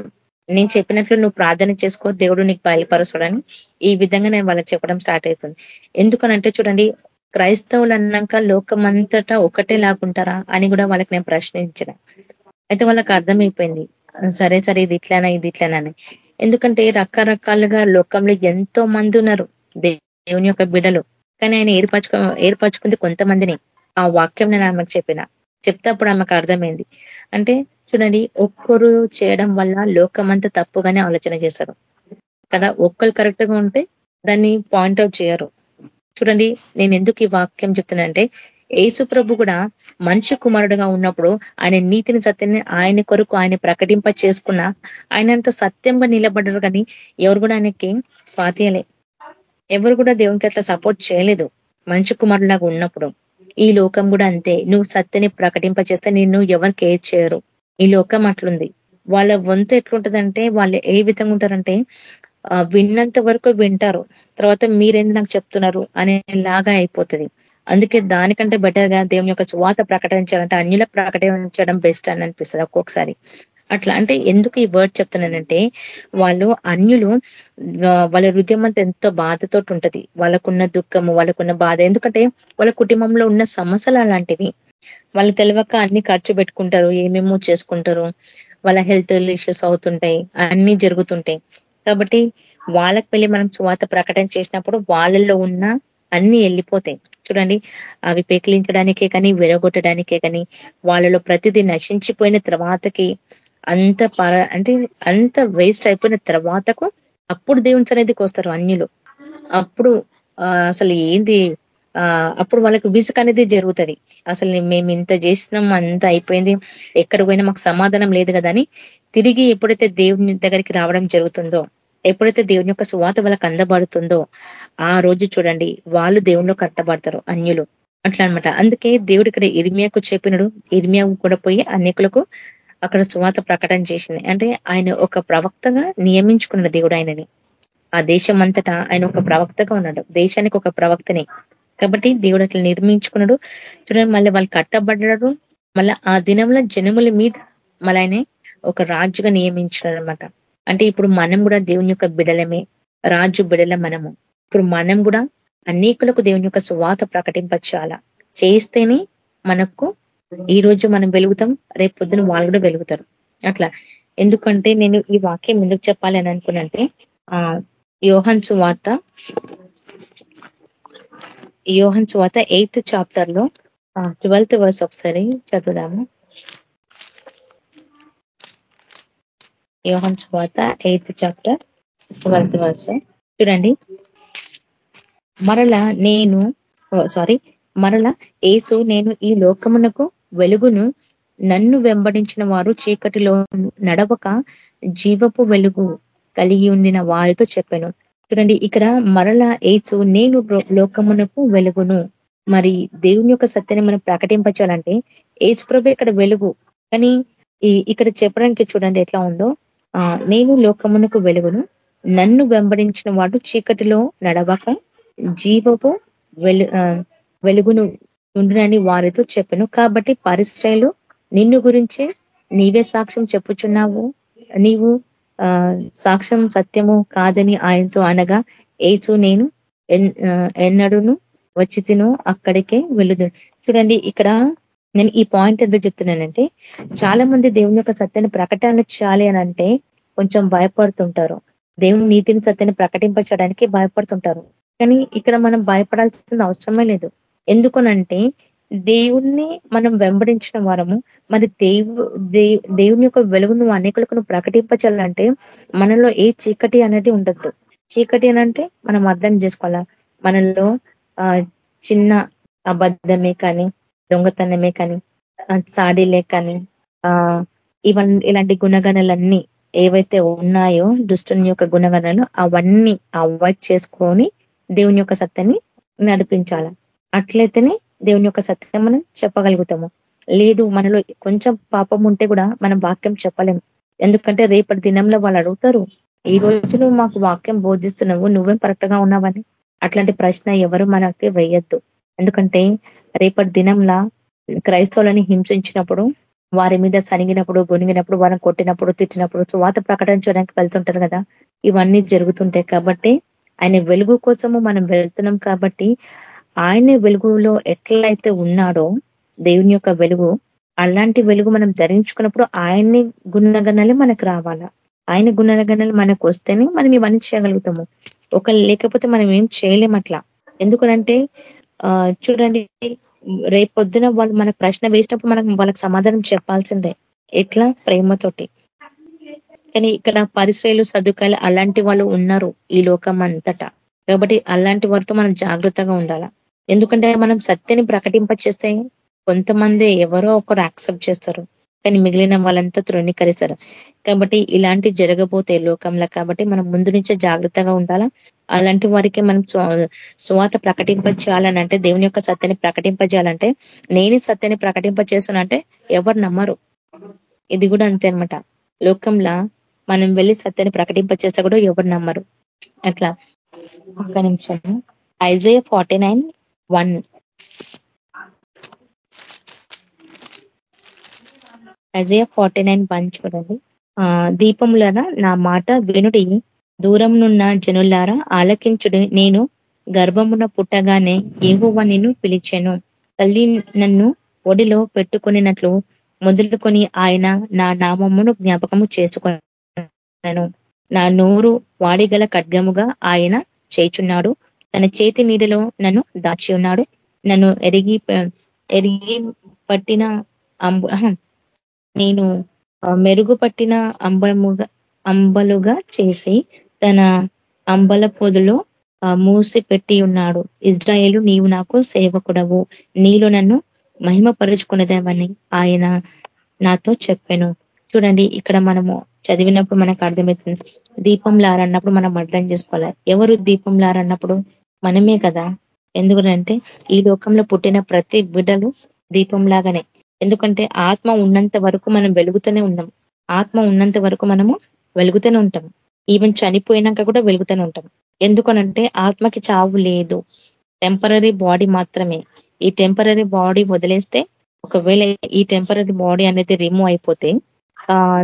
నేను చెప్పినట్లు నువ్వు ప్రార్థన చేసుకో దేవుడు నీకు బయలుపరచడని ఈ విధంగా నేను వాళ్ళకి చెప్పడం స్టార్ట్ అవుతుంది. ఎందుకనంటే చూడండి క్రైస్తవులు అన్నాక లోకమంతటా ఒకటే లాగుంటారా అని కూడా వాళ్ళకి నేను ప్రశ్నించిన. అయితే వాళ్ళకి అర్థమైపోయింది. సరే సరే ఇది ఇట్లానా ఇది ఇట్లానని ఎందుకంటే రకరకాలుగా లోకంలో ఎంతో మంది ఉన్నారు. దేవుని యొక్క బిడలు. కానీ ఆయన ఏర్పరచుకో ఏర్పరచుకుంది కొంతమందిని. ఆ వాక్యం నేను ఆమెకు చెప్పిన. చెప్తే అప్పుడు ఆమెకు అర్థమైంది. అంటే చూడండి ఒక్కరు చేయడం వల్ల లోకమంతా తప్పుగానే ఆలోచన చేశారు కదా ఒక్కరు కరెక్ట్గా ఉంటే దాన్ని పాయింట్అవుట్ చేయరు. చూడండి నేను ఎందుకు ఈ వాక్యం చెప్తున్నానంటే యేసు ప్రభు కూడా మనిషి కుమారుడుగా ఉన్నప్పుడు ఆయన నీతిని సత్యాన్ని ఆయన కొరకు ఆయన ప్రకటింప చేసుకున్న ఆయన అంత సత్యంగా నిలబడరు కానీ ఎవరు కూడా ఆయనకి స్వాతీయలే ఎవరు కూడా దేవునికి అట్లా సపోర్ట్ చేయలేదు మనిషి కుమారులాగా ఉన్నప్పుడు. ఈ లోకం కూడా అంతే. నువ్వు సత్యని ప్రకటింప చేస్తే నిన్ను ఎవరు కేర్ చేయరు. ఈ లోకం అట్లుంది. వాళ్ళ వంతు ఎట్లుంటదంటే వాళ్ళు ఏ విధంగా ఉంటారంటే విన్నంత వరకు వింటారు. తర్వాత మీరేంది నాకు చెప్తున్నారు అనేలాగా అయిపోతుంది. అందుకే దానికంటే బెటర్గా దేవుని యొక్క చువాత ప్రకటించాలంటే అన్యులకు ప్రకటించడం బెస్ట్ అని అనిపిస్తుంది ఒక్కొక్కసారి. అట్లా అంటే ఎందుకు ఈ వర్డ్ చెప్తున్నానంటే వాళ్ళు అన్యులు వాళ్ళ హృదయం అంతా ఎంతో బాధతో ఉంటది. వాళ్ళకున్న దుఃఖము వాళ్ళకున్న బాధ. ఎందుకంటే వాళ్ళ కుటుంబంలో ఉన్న సమస్యలు అలాంటివి. వాళ్ళు తెలియక అన్ని ఖర్చు పెట్టుకుంటారు ఏమేమో చేసుకుంటారు. వాళ్ళ హెల్త్ ఇష్యూస్ అవుతుంటాయి అన్ని జరుగుతుంటాయి. కాబట్టి వాళ్ళకి వెళ్ళి మనం చువాత ప్రకటన చేసినప్పుడు వాళ్ళల్లో ఉన్న అన్ని వెళ్ళిపోతాయి. చూడండి. అవి పెకిలించడానికే కానీ విరగొట్టడానికే కానీ వాళ్ళలో ప్రతిదీ నశించిపోయిన తర్వాతకి అంత అంటే అంత వేస్ట్ అయిపోయిన తర్వాతకు అప్పుడు దేవుని సన్నిధికి వస్తారు అన్యులు. అప్పుడు అసలు ఏంది? అప్పుడు వాళ్ళకి విసుక అనేది జరుగుతుంది. అసలు మేము ఇంత చేసినాం అంత అయిపోయింది ఎక్కడ పోయినా మాకు సమాధానం లేదు కదా అని తిరిగి ఎప్పుడైతే దేవుని దగ్గరికి రావడం జరుగుతుందో ఎప్పుడైతే దేవుని యొక్క సువాత వాళ్ళకి అందబడుతుందో ఆ రోజు చూడండి వాళ్ళు దేవుణ్ణి కట్టబడతారు అన్యులు. అట్లా అనమాట అందుకే దేవుడు ఇక్కడ ఇర్మియాకు చెప్పినడు. ఇర్మియా కూడా పోయి అనేకులకు అక్కడ సువాత ప్రకటన చేసింది. అంటే ఆయన ఒక ప్రవక్తగా నియమించుకున్నాడు దేవుడు ఆయనని. ఆ దేశం అంతటా ఆయన ఒక ప్రవక్తగా ఉన్నాడు. దేశానికి ఒక ప్రవక్తనే. కాబట్టి దేవుడు అట్లా నిర్మించుకున్నాడు. చూడండి మళ్ళీ వాళ్ళు కట్టబడ్డారు. మళ్ళీ ఆ దినంలో జనముల మీద మళ్ళీ ఆయన ఒక రాజుగా నియమించినాడు అనమాట అంటే ఇప్పుడు మనం కూడా దేవుని యొక్క బిడలమే రాజు బిడల మనము. ఇప్పుడు మనం కూడా అనేకులకు దేవుని యొక్క సువాత ప్రకటింపచ్చాల చేస్తేనే మనకు ఈ రోజు మనం వెలుగుతాం రేపు పొద్దున వాళ్ళు కూడా వెలుగుతారు. అట్లా. ఎందుకంటే నేను ఈ వాక్యం ఎందుకు చెప్పాలి అని అనుకున్నంటే ఆ యోహన్ సువార్త యోహన్ సువార్త ఎయిత్ చాప్టర్లో ట్వెల్త్ వర్స్ ఒకసారి చదువుదాము. యోహన్ స్వాత ఎయిత్ చాప్టర్ ట్వెల్త్ వర్స్. చూడండి. మరల నేను సారీ మరల ఏసు నేను ఈ లోకమునకు వెలుగును నన్ను వెంబడించిన వారు చీకటిలో నడవక జీవపు వెలుగు కలిగి ఉండిన వారితో చెప్పాను. చూడండి ఇక్కడ మరల ఏసు నేను లోకమునకు వెలుగును మరి దేవుని యొక్క సత్యాన్ని మనం ప్రకటించాలంటే ఏసు ప్రభు ఇక్కడ వెలుగు. కానీ ఇక్కడ చెప్పడానికి చూడండి ఎట్లా ఉందో. నేను లోకమునకు వెలుగును. నన్ను వెంబడించిన వాడు చీకటిలో నడవక జీవపు వెలు వెలుగును ఉండునని వారితో చెప్పను. కాబట్టి పరిశ్రయలు నిన్ను గురించే నీవే సాక్ష్యం చెప్పుచున్నావు. నీవు సాక్ష్యం సత్యము కాదని ఆయనతో అనగా ఏచు నేను ఎన్నడును వచ్చి తిను అక్కడికే వెళ్ళుదు చూడండి ఇక్కడ నేను ఈ పాయింట్ ఎందుకు చెప్తున్నానంటే చాలా మంది దేవుని యొక్క సత్యాన్ని ప్రకటన చేయాలి అని అంటే కొంచెం భయపడుతుంటారు. దేవుని నీతిని సత్యాన్ని ప్రకటింపచడానికి భయపడుతుంటారు. కానీ ఇక్కడ మనం భయపడాల్సిన అవసరమే లేదు. ఎందుకనంటే దేవుణ్ణి మనం వెంబడించిన వారము మరి దేవు దేవుని యొక్క వెలుగును అనేకులకు ప్రకటింపచాలంటే మనలో ఏ చీకటి అనేది ఉండద్దు. చీకటి అనంటే మనం అర్థం చేసుకోవాలా? మనలో ఆ చిన్న అబద్ధమే కానీ దొంగతనమే కానీ సాడీలే కానీ ఆ ఇవన్నీ ఇలాంటి గుణగణలన్నీ ఏవైతే ఉన్నాయో దుష్టుని యొక్క గుణగణాలు అవన్నీ అవాయిడ్ చేసుకొని దేవుని యొక్క సత్యాన్ని నడిపించాల? అట్లయితేనే దేవుని యొక్క సత్యం మనం చెప్పగలుగుతాము. లేదు మనలో కొంచెం పాపం ఉంటే కూడా మనం వాక్యం చెప్పలేము. ఎందుకంటే రేపటి దినంలో వాళ్ళు అడుగుతారు ఈ రోజు మాకు వాక్యం బోధిస్తున్నావు నువ్వేం కరెక్ట్గా ఉన్నావని? అట్లాంటి ప్రశ్న ఎవరు మనకి వేయొద్దు. ఎందుకంటే రేపటి దినంలా క్రైస్తవులని హింసించినప్పుడు వారి మీద సనిగినప్పుడు గొనిగినప్పుడు వారిని కొట్టినప్పుడు తిట్టినప్పుడు వాత చేయడానికి వెళ్తుంటారు కదా. ఇవన్నీ జరుగుతుంటాయి కాబట్టి ఆయన వెలుగు కోసము మనం వెళ్తున్నాం కాబట్టి ఆయన వెలుగులో ఎట్లయితే ఉన్నాడో దేవుని యొక్క వెలుగు అలాంటి వెలుగు మనం ధరించుకున్నప్పుడు ఆయన్ని గుణగణాలు మనకు రావాలా? ఆయన గుణగణాలు మనకు వస్తేనే మనం ఇవన్నీ చేయగలుగుతాము. ఒక లేకపోతే మనం ఏం చేయలేం అట్లా. ఎందుకనంటే చూడండి రేపొద్దున వాళ్ళు మనకు ప్రశ్న వేసినప్పుడు మనం వాళ్ళకి సమాధానం చెప్పాల్సిందే. ఎట్లా? ప్రేమతోటి. కానీ ఇక్కడ పరిశ్రయలు సదుకాయలు అలాంటి వాళ్ళు ఉన్నారు ఈ లోకం అంతటా కాబట్టి అలాంటి వారితో మనం జాగ్రత్తగా ఉండాల? ఎందుకంటే మనం సత్యని ప్రకటింప చేస్తే కొంతమంది ఎవరో ఒకరు యాక్సెప్ట్ చేస్తారు. కానీ మిగిలిన వాళ్ళంతా తృణీకరిస్తారు. కాబట్టి ఇలాంటి జరగబోతే లోకంలో కాబట్టి మనం ముందు నుంచే జాగ్రత్తగా ఉండాలా? అలాంటి వారికి మనం స్వాత ప్రకటింపచేయాలనంటే దేవుని యొక్క సత్యాన్ని ప్రకటింపజేయాలంటే నేను సత్యాన్ని ప్రకటింపచేస్తానంటే ఎవరు నమ్మరు. ఇది కూడా అంతే అనమాట లోకంలో మనం వెళ్ళి సత్యాన్ని ప్రకటింపచేస్తే కూడా ఎవరు నమ్మరు. అట్లా. ఒక్క నిమిషం. Isaiah forty nine one. Isaiah forty nine one చూడండి. దీపములన నా మాట వినుడి. దూరం నున్న జనులారా ఆలకించుడి. నేను గర్భమున పుట్టగానే ఏవోవ నిన్ను పిలిచాను. తల్లి నన్ను ఒడిలో పెట్టుకునినట్లు మొదలుకొని ఆయన నా నామమును జ్ఞాపకము చేసుకున్నాను నా నోరు వాడిగల ఖడ్గముగా ఆయన చేచున్నాడు తన చేతి నీటిలో నన్ను దాచి ఉన్నాడు నన్ను ఎరిగి ఎరిగి పట్టిన అంబు నేను మెరుగుపట్టిన అంబముగా అంబలుగా చేసి తన అంబల పొదులో మూసి పెట్టి ఉన్నాడు. ఇజ్రాయేలు నీవు నాకు సేవకుడవు. నీలో నన్ను మహిమపరుచుకునేదేమని ఆయన నాతో చెప్పాను. చూడండి ఇక్కడ మనము చదివినప్పుడు మనకు అర్థమవుతుంది. దీపం లారన్నప్పుడు మనం అర్థం చేసుకోవాలి. ఎవరు దీపం లారన్నప్పుడు మనమే కదా. ఎందుకంటే ఈ లోకంలో పుట్టిన ప్రతి బిడ్డలు దీపం లాగానే ఎందుకంటే ఆత్మ ఉన్నంత వరకు మనం వెలుగుతూనే ఉన్నాం. ఆత్మ ఉన్నంత వరకు మనము వెలుగుతూనే ఉంటాం. ఈవెన్ చనిపోయినాక కూడా వెలుగుతూనే ఉంటాం. ఎందుకనంటే ఆత్మకి చావు లేదు. టెంపరీ బాడీ మాత్రమే. ఈ టెంపరీ బాడీ వదిలేస్తే ఒకవేళ ఈ టెంపరీ బాడీ అనేది రిమూవ్ అయిపోతే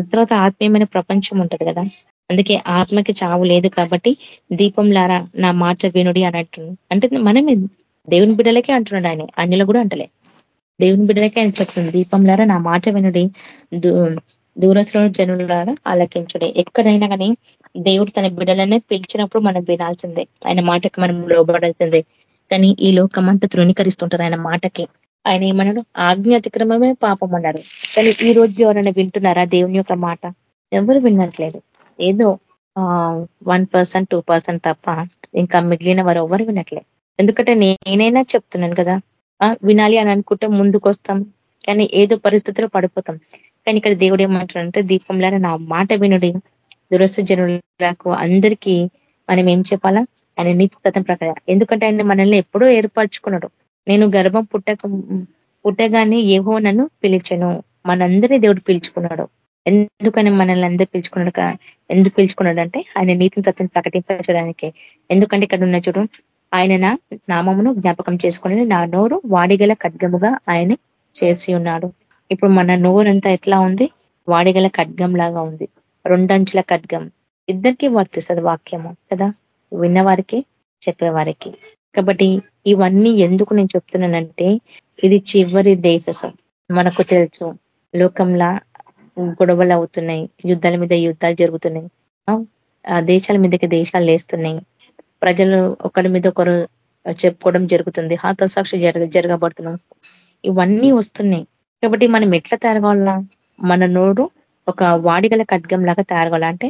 తర్వాత ఆత్మీయమైన ప్రపంచం ఉంటది కదా. అందుకే ఆత్మకి చావు లేదు కాబట్టి దీపం లారా నా మాట వినుడి అని అంటున్నాడు అంటే మనమే దేవుని బిడ్డలకే అంటున్నాడు ఆయన. అన్నిలో కూడా అంటలే. దేవుని బిడ్డలకే ఆయన చెప్తుంది దీపంలారా నా మాట వినుడి. దూరస్తుల జనులారా ఆలకించుడే. ఎక్కడైనా కానీ దేవుడు తన బిడ్డలనే పిలిచినప్పుడు మనం వినాల్సిందే. ఆయన మాటకి మనం లోబడాల్సిందే. కానీ ఈ లోకం అంతా తృణీకరిస్తుంటారు ఆయన మాటకి. ఆయన ఏమన్నాడు ఆజ్ఞ అతిక్రమమే పాపం అన్నాడు. కానీ ఈ రోజు ఎవరైనా వింటున్నారా దేవుని యొక్క మాట? ఎవరు వినట్లేదు. ఏదో వన్ పర్సెంట్ టూ పర్సెంట్ తప్ప ఇంకా మిగిలిన వారు ఎవరు వినట్లేదు ఎందుకంటే నేనైనా చెప్తున్నాను కదా వినాలి అని అనుకుంటే ముందుకు వస్తాం కానీ ఏదో పరిస్థితిలో పడిపోతాం. కానీ ఇక్కడ దేవుడు ఏమంటాడంటే దీపంలో నా మాట వినుడి. దురస్థ జనులకు అందరికీ మనం ఏం చెప్పాలా? ఆయన నీతి తత్వం ప్రకారం. ఎందుకంటే ఆయన మనల్ని ఎప్పుడో ఏర్పరచుకున్నాడు. నేను గర్భం పుట్టక పుట్టగానే ఏహో నన్ను పిలిచను. మనందరినీ దేవుడు పిలుచుకున్నాడు. ఎందుకని మనల్ని అందరూ పిలుచుకున్నాడు ఎందుకు పిలుచుకున్నాడు అంటే ఆయన నీతిని తత్వం ప్రకటించడానికి ఎందుకంటే ఇక్కడ ఉన్న చూడు ఆయన నా నామమును జ్ఞాపకం చేసుకుని నా నోరు వాడిగల ఖడ్గముగా ఆయన చేసి ఉన్నాడు. ఇప్పుడు మన నోరంతా ఎట్లా ఉంది? వాడిగల ఖడ్గం లాగా ఉంది. రెండంచుల ఖడ్గం. ఇద్దరికి వర్తిస్తుంది వాక్యము కదా? విన్నవారికి చెప్పేవారికి. కాబట్టి ఇవన్నీ ఎందుకు నేను చెప్తున్నానంటే ఇది చివరి దేశసం. మనకు తెలుసు లోకంలా గొడవలు అవుతున్నాయి. యుద్ధాల మీద యుద్ధాలు జరుగుతున్నాయి. దేశాల మీదకి దేశాలు లేస్తున్నాయి. ప్రజలు ఒకరి మీద ఒకరు చెప్పుకోవడం జరుగుతుంది. హతసాక్షి జరగ జరగబడుతున్నాం ఇవన్నీ వస్తున్నాయి. కాబట్టి మనం ఎట్లా తయారగాల మన నోరు ఒక వాడిగల ఖడ్గం లాగా తయారగాల అంటే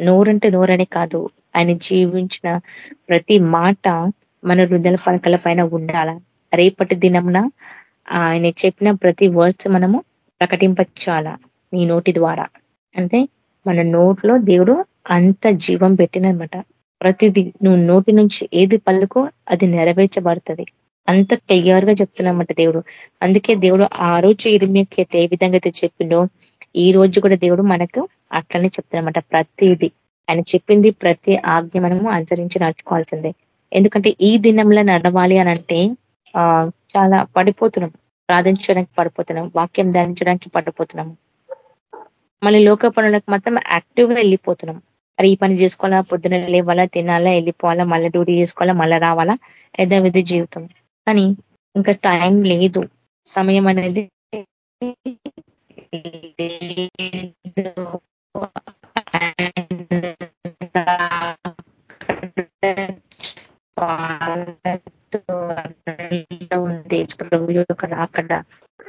నోరంటే నోరనే కాదు. ఆయన జీవించిన ప్రతి మాట మన హృదయ పలకల పైన ఉండాల. రేపటి దినంన ఆయన చెప్పిన ప్రతి వర్డ్స్ మనము ప్రకటింపచాల నీ నోటి ద్వారా. అంటే మన నోట్లో దేవుడు అంత జీవం పెట్టినమాట. ప్రతిదీ నువ్వు నోటి నుంచి ఏది పలుకో అది నెరవేర్చబడుతుంది. అంత క్లియర్గా చెప్తున్నమాట దేవుడు. అందుకే దేవుడు ఆ రోజు ఇరిమికి ఏ విధంగా అయితే చెప్పిండో ఈ రోజు కూడా దేవుడు మనకు అట్లనే చెప్తున్నామంట ప్రతిది. ఆయన చెప్పింది ప్రతి ఆజ్ఞ మనము అనుసరించి నడుచుకోవాల్సిందే. ఎందుకంటే ఈ దినంలో నడవాలి అని అంటే చాలా పడిపోతున్నాం. ప్రార్థించడానికి పడిపోతున్నాం. వాక్యం ధ్యానించడానికి పడిపోతున్నాము మళ్ళీ లోక పనులకు మాత్రం యాక్టివ్గా వెళ్ళిపోతున్నాం. మరి ఈ పని చేసుకోవాలా? పొద్దున లేవాలా? తినాలా? వెళ్ళిపోవాలా? మళ్ళీ డ్యూటీ చేసుకోవాలా? మళ్ళీ రావాలా? యథావిధి జీవితం. కానీ ఇంకా టైం లేదు. సమయం అనేది ఉంది ప్రభు యొక్క రాకడ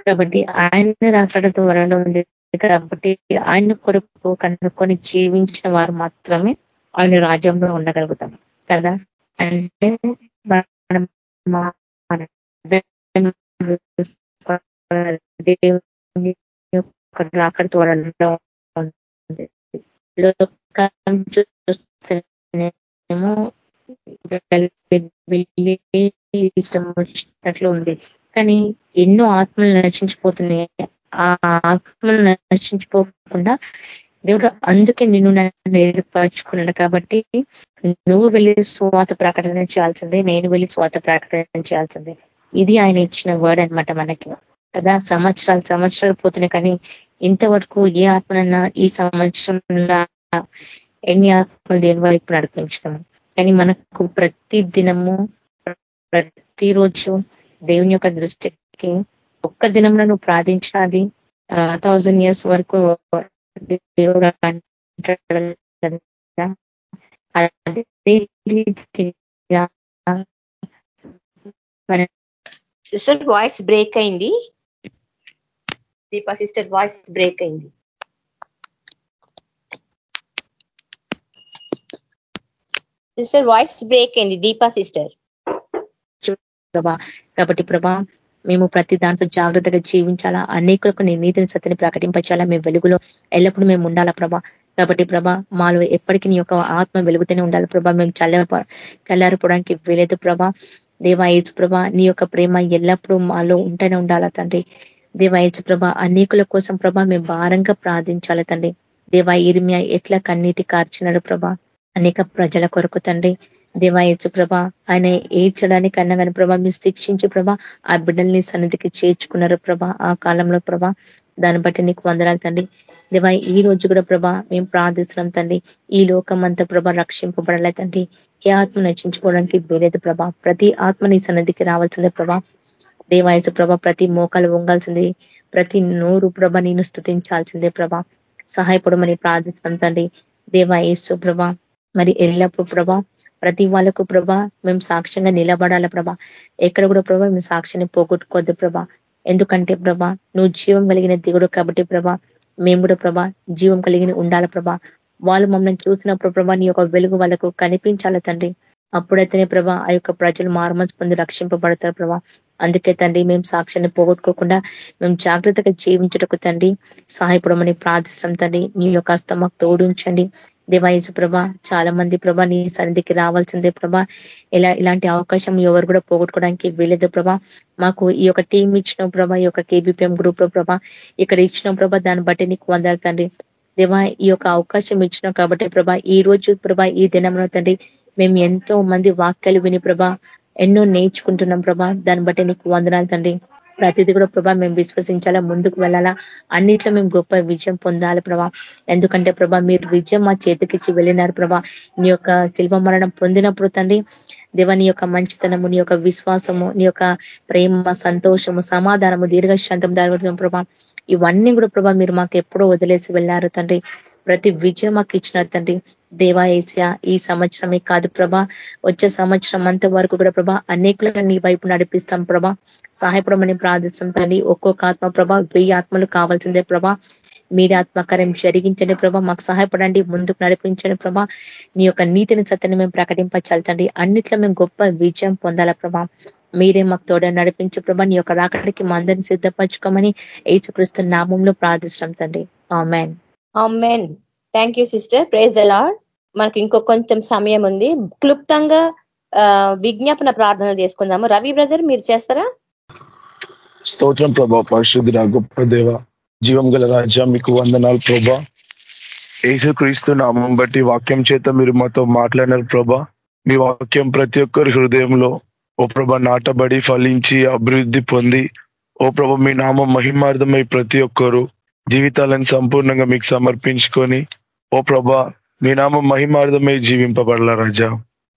కాబట్టి ఆయన రాకడ త్వరలో ఉంది. కాబట్టి ఆయన కొరకు కనుక్కొని జీవించిన వారు మాత్రమే ఆయన రాజ్యంలో ఉండగలుగుతాం. కదా? అంటే రాకడ త్వరలో చూస్తేనేమో ఇష్టం వచ్చినట్లు ఉంది. కానీ ఎన్నో ఆత్మలు నశించిపోతున్నాయి. ఆ ఆత్మలు నశించిపోకుండా దేవుడు అందుకే నిన్ను నన్ను ఏర్పరచుకున్నాడు కాబట్టి నువ్వు వెళ్ళి స్వాత ప్రకటన చేయాల్సిందే నేను వెళ్ళి స్వాత ప్రకటన చేయాల్సిందే. ఇది ఆయన ఇచ్చిన వర్డ్ అనమాట మనకి. కదా సంవత్సరాలు సంవత్సరాలు పోతున్నాయి కానీ ఇంతవరకు ఏ ఆత్మనన్నా ఈ సంవత్సరంలో ఎన్ని ఆత్మలు దేని వైపు నడిపించడం? కానీ మనకు ప్రతి దినము ప్రతిరోజు దేవుని యొక్క దృష్టికి ఒక్క దినంలో నువ్వు ప్రార్థించినది థౌజండ్ ఇయర్స్ వరకు దేవుడు సిస్టర్ వాయిస్ బ్రేక్ అయింది. దీపా సిస్టర్ వాయిస్ బ్రేక్ అయింది. సిస్టర్ వాయిస్ బ్రేక్ అయింది. దీపా సిస్టర్ ప్రభా. కాబట్టి ప్రభా మేము ప్రతి దాంట్లో జాగ్రత్తగా జీవించాలా? అనేకులకు నీ నీతిని సత్యని ప్రకటించాలా మేము వెలుగులో ఎల్లప్పుడూ మేము ఉండాలా ప్రభా? కాబట్టి ప్రభా మాలో ఎప్పటికీ నీ యొక్క ఆత్మ వెలుగుతూనే ఉండాలి ప్రభా. మేము చల్ల చల్లారిపోవడానికి వీలేదు ప్రభా. దేవా ఏజు ప్రభా నీ యొక్క ప్రేమ ఎల్లప్పుడూ మాలో ఉంటూనే ఉండాలా తండ్రి. దేవా ఏజు ప్రభా అనేకుల కోసం ప్రభా మేము భారంగా ప్రార్థించాలి తండ్రి. దేవా ఇరిమియా ఎట్లా కన్నీటి కార్చినాడు ప్రభా. అనేక ప్రజల కొరకు తండ్రి. దేవాయచు ప్రభ. ఆయన ఏడ్చడానికి అన్న కానీ ప్రభా మీరు శిక్షించి ప్రభ. ఆ బిడ్డల్ని సన్నిధికి చేర్చుకున్నారు ప్రభా ఆ కాలంలో ప్రభా. దాన్ని బట్టి నీకు వందనాలు తండ్రి. దేవా ఈ రోజు కూడా ప్రభా మేము ప్రార్థిస్తున్నాం తండ్రి. ఈ లోకం అంతా ప్రభ రక్షింపబడలే తండ్రి. ఏ ఆత్మ నచ్చించుకోవడానికి వేరేది ప్రభా. ప్రతి ఆత్మ నీ సన్నిధికి రావాల్సిందే ప్రభా. దేవాయసు ప్రభ ప్రతి మోకాలు వంగాల్సింది. ప్రతి నోరు ప్రభ నేను స్థుతించాల్సిందే ప్రభా. సహాయపడమని ప్రార్థిస్తున్నాం తండ్రి. దేవాయేసు ప్రభ. మరి ఎల్లప్పుడు ప్రభా ప్రతి వాళ్ళకు ప్రభా మేము సాక్ష్యంగా నిలబడాల ప్రభా? ఎక్కడ కూడా ప్రభా మేము సాక్ష్యాన్ని పోగొట్టుకోవద్దు ప్రభా. ఎందుకంటే ప్రభా నువ్వు జీవం కలిగిన దిగుడు కాబట్టి ప్రభా మేము కూడా ప్రభా జీవం కలిగిన ఉండాల ప్రభా? వాళ్ళు మమ్మల్ని చూసినప్పుడు ప్రభా నీ యొక్క వెలుగు వాళ్ళకు కనిపించాల తండ్రి? అప్పుడైతేనే ప్రభా ఆ యొక్క ప్రజలు మారుమన్స్ పొంది రక్షింపబడతారు ప్రభా. అందుకే తండ్రి మేము సాక్ష్యాన్ని పోగొట్టుకోకుండా మేము జాగ్రత్తగా జీవించటకు తండ్రి సహాయపడమని ప్రార్థిస్తాం తండ్రి. నీ యొక్క అస్తమాకు తోడించండి దేవాయసు ప్రభ చాలా మంది ప్రభ నీ సన్నిధికి రావాల్సిందే ప్రభ. ఇలా ఇలాంటి అవకాశం ఎవరు కూడా పోగొట్టుకోవడానికి వీలేదు ప్రభ. మాకు ఈ యొక్క టీం ఇచ్చిన ప్రభ ఈ యొక్క కేబిపిఎం గ్రూప్లో ప్రభ. ఇక్కడ ఇచ్చిన ప్రభ దాన్ని బట్టి నీకు వందాలి తండ్రి. దేవా ఈ యొక్క అవకాశం ఇచ్చినాం కాబట్టి ప్రభా ఈ రోజు ప్రభా ఈ దినంలో తండ్రి మేము ఎంతో మంది వాక్యాలు విని ప్రభా ఎన్నో నేర్చుకుంటున్నాం ప్రభా. దాన్ని బట్టి నీకు వందనాలు తండ్రి. ప్రతిదీ కూడా ప్రభా మేము విశ్వసించాలా ముందుకు వెళ్ళాలా? అన్నిట్లో మేము గొప్ప విజయం పొందాలి ప్రభా. ఎందుకంటే ప్రభా మీరు విజయం మా చేతికిచ్చి వెళ్ళినారు ప్రభా. నీ యొక్క శిల్ప మరణం పొందినప్పుడు తండ్రి దేవ నీ యొక్క మంచితనము నీ యొక్క విశ్వాసము నీ యొక్క ప్రేమ సంతోషము సమాధానము దీర్ఘశాంతం దాగడం ప్రభా. ఇవన్నీ కూడా ప్రభా మీరు మాకు ఎప్పుడో వదిలేసి వెళ్ళారు తండ్రి. ప్రతి విజయం మాకు ఇచ్చిన తండ్రి. దేవా ఏసియా ఈ సంవత్సరమే కాదు ప్రభా. వచ్చే సంవత్సరం అంత వరకు కూడా ప్రభా అనేకులను నీ వైపు నడిపిస్తాం ప్రభా. సహాయపడమని ప్రార్థిస్తాం తండ్రి ఒక్కొక్క ఆత్మ ప్రభా వెయ్యి ఆత్మలు కావాల్సిందే ప్రభా. మీరే ఆత్మకార్యం జరిగించండి ప్రభా. మాకు సహాయపడండి ముందుకు నడిపించండి ప్రభా. నీ యొక్క నీతిని సత్యని మేము ప్రకటింపచల్తండి అన్నిట్లో మేము గొప్ప విజయం పొందాల ప్రభా. మీరే మాకు తోడ నడిపించు ప్రభా. నీ యొక్క రాకడికి మా సిద్ధపరచుకోమని ఏసుక్రీస్తు నామంలో ప్రార్థిస్తాం తండ్రి amen. Amen. Thank you sister praise the Lord మనకి ఇంకో కొంచెం సమయం ఉంది. క్లుప్తంగా విజ్ఞాపన ప్రార్థనలు చేసుకుందాము. రవి బ్రదర్ మీరు చేస్తారా? స్తోత్రం ప్రభా పరిశుద్ధుడ గొప్ప దేవ జీవం గల రాజా మీకు వందనాలు ప్రభా. క్రీస్తు నామం బట్టి వాక్యం చేత మీరు మాతో మాట్లాడినారు ప్రభా. మీ వాక్యం ప్రతి ఒక్కరి హృదయంలో ఓ ప్రభ నాటబడి ఫలించి అభివృద్ధి పొంది ఓ ప్రభ మీ నామం మహిమార్థమై ప్రతి ఒక్కరు జీవితాలను సంపూర్ణంగా మీకు సమర్పించుకొని ఓ ప్రభ మీ నామం మహిమార్థమై జీవింపబడాల రాజా.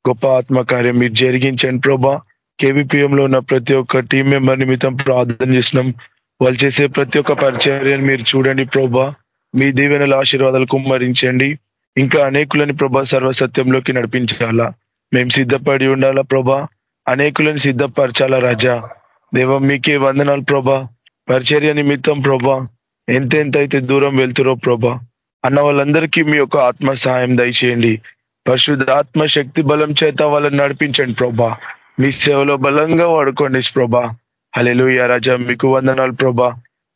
గొప్ప ఆత్మకార్యం మీరు జరిగించండి ప్రభా. కేవీపీఎంలో ఉన్న ప్రతి ఒక్క టీం మెంబర్ నిమిత్తం ప్రార్థన చేసినాం. వాళ్ళు చేసే ప్రతి ఒక్క పరిచర్యను మీరు చూడండి ప్రభా. మీ దీవెనల ఆశీర్వాదాలు కుమ్మరించండి. ఇంకా అనేకులని ప్రభా సర్వసత్యంలోకి నడిపించాలా. మేము సిద్ధపడి ఉండాలా ప్రభా. అనేకులను సిద్ధపరచాలా రాజా. దేవ మీకే వందనాలు ప్రభా. పరిచర్య నిమిత్తం ప్రభా ఎంతెంత అయితే దూరం వెళ్తురో ప్రభా. అన్న వాళ్ళందరికీ మీ యొక్క ఆత్మ సహాయం దయచేయండి. పరిశుద్ధ ఆత్మ శక్తి బలం చేత వాళ్ళని నడిపించండి ప్రభా. మీ సేవలో బలంగా వాడుకోండి ప్రభా. హలెలు రాజా మీకు వందనాలు ప్రభా.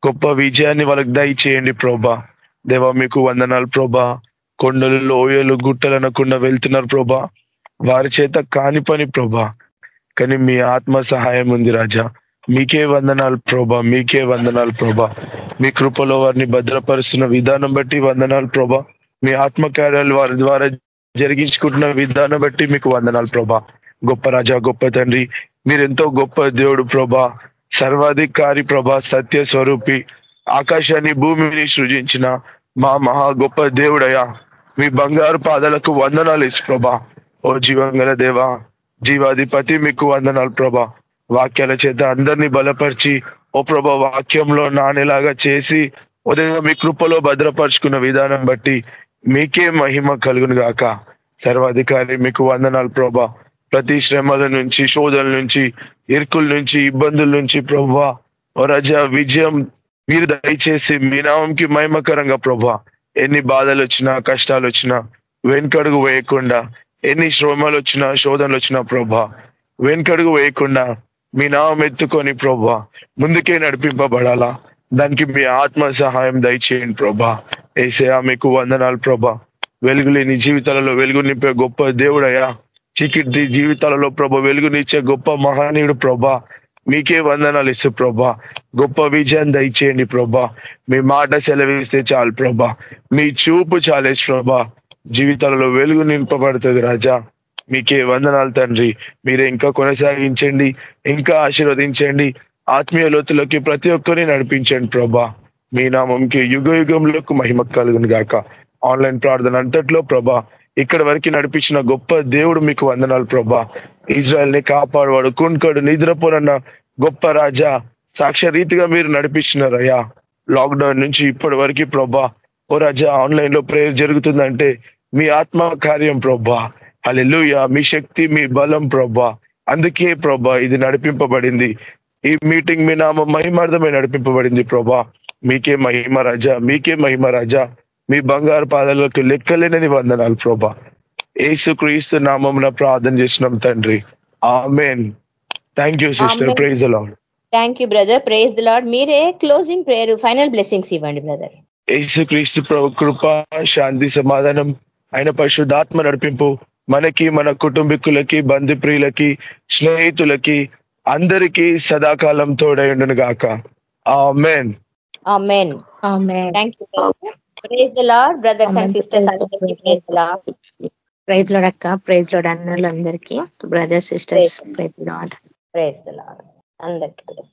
గొప్ప విజయాన్ని వాళ్ళకి దయచేయండి ప్రభా. దేవా మీకు వందనాలు ప్రభా. కొండలు లోయలు గుట్టలు అనకుండా వెళ్తున్నారు ప్రభా. వారి చేత కాని పని ప్రభా. కానీ మీ ఆత్మ సహాయం ఉంది రాజా. మీకే వందనాలు ప్రభా మీకే వందనాలు ప్రభా. మీ కృపలో వారిని భద్రపరుస్తున్న విధానం బట్టి వందనాలు ప్రభా. మీ ఆత్మకార్యాలు వారి ద్వారా జరిగించుకుంటున్న విధానం బట్టి మీకు వందనాలు ప్రభా. గొప్ప రాజా గొప్ప తండ్రి. మీరెంతో గొప్ప దేవుడు ప్రభా. సర్వాధికారి ప్రభా సత్య స్వరూపి. ఆకాశాన్ని భూమిని సృజించిన మా మహా గొప్ప దేవుడయ్యా. మీ బంగారు పాదాలకు వందనాలు ఇసు ప్రభా. ఓ జీవంగల దేవా జీవాధిపతి మీకు వందనాలు ప్రభా. వాక్యాల చేత అందరినీ బలపరిచి ఓ ప్రభా వాక్యంలో నానేలాగా చేసి ఉదయంగా మీ కృపలో భద్రపరుచుకున్న విధానం బట్టి మీకే మహిమ కలుగును గాక సర్వాధికారి మీకు వందనాలు ప్రభా. ప్రతి శ్రమల నుంచి శోధల నుంచి ఇరుకుల నుంచి ఇబ్బందుల నుంచి ప్రభా రజ విజయం మీరు దయచేసి మీ నామంకి మహిమకరంగా ప్రభా ఎన్ని బాధలు వచ్చినా కష్టాలు వచ్చినా వెనుకడుగు వేయకుండా ఎన్ని శ్రమలు వచ్చినా శోధనలు వచ్చినా ప్రభా వెనుకడుగు వేయకుండా మీ నామం ఎత్తుకొని ప్రభా ముందుకే నడిపింపబడాలా. దానికి మీ ఆత్మ సహాయం దయచేయండి ప్రభా ఏసయా మీకు వందనాలు ప్రభా వెలుగులేని జీవితాలలో వెలుగు నింపే గొప్ప దేవుడయ్యా. చీకటి జీవితాలలో ప్రభ వెలుగునిచ్చే గొప్ప మహానీయుడు ప్రభా. మీకే వందనాలు ఇస్తూ ప్రభా. గొప్ప విజయం దయచేయండి ప్రభా. మీ మాట సెలవిస్తే చాలు ప్రభా. మీ చూపు చాలేసి ప్రభా. జీవితాలలో వెలుగు నింపబడుతుంది రాజా. మీకే వందనాలు తండ్రి. మీరే ఇంకా కొనసాగించండి ఇంకా ఆశీర్వదించండి. ఆత్మీయ లోతులకి ప్రతి ఒక్కరిని నడిపించండి ప్రభా. మీ నామంకి యుగ యుగంలోకి మహిమ కలుగును గాక. ఆన్లైన్ ప్రార్థన అంతట్లో ప్రభా ఇక్కడ వరకు నడిపించిన గొప్ప దేవుడు మీకు వందనాలు ప్రభా. ఇజ్రాయల్ని కాపాడువాడు కుంకడు నిద్రపోనన్న గొప్ప రాజా. సాక్ష్య రీతిగా మీరు నడిపించినారయ్యా. లాక్డౌన్ నుంచి ఇప్పటి వరకు ప్రభా. ఓ రాజా ఆన్లైన్లో ప్రేయర్ జరుగుతుందంటే మీ ఆత్మ కార్యం ప్రభా. అలెలుయ మీ శక్తి మీ బలం ప్రభా. అందుకే ప్రభా ఇది నడిపింపబడింది. ఈ మీటింగ్ మీ నామ మహిమార్థమే నడిపింపబడింది ప్రభా. మీకే మహిమ రాజా మీకే మహిమ రాజా. మీ బంగారు పాదాలకు లెక్కలేనని వందనాలు ప్రభా. ఏసు క్రీస్తు నామం ప్రార్థన చేసినాం తండ్రి. Amen. Thank you sister Amen. Praise the Lord thank you brother praise the Lord మీరే క్లోజింగ్ ప్రేయర్ ఫైనల్ బ్లెస్సింగ్స్ ఇవ్వండి బ్రదర్ యేసు క్రీస్తు ప్రభు కృప శాంతి సమాధానం ఆయన పరిశుద్ధాత్మ నడిపింపు మనకి మన కుటుంబీకులకి బంధుప్రియులకి స్నేహితులకి అందరికీ సదాకాలం తోడైండును గాక amen. Amen. Thank you praise Lord brothers and sisters అందరికీ ప్రేజ్ లాడ్ ప్రైజ్ లోడ్ అక్క. Praise Lord అన్నోళ్ళందరికీ brothers sisters praise Lord praise Lord అందరికీ ప్రేజ్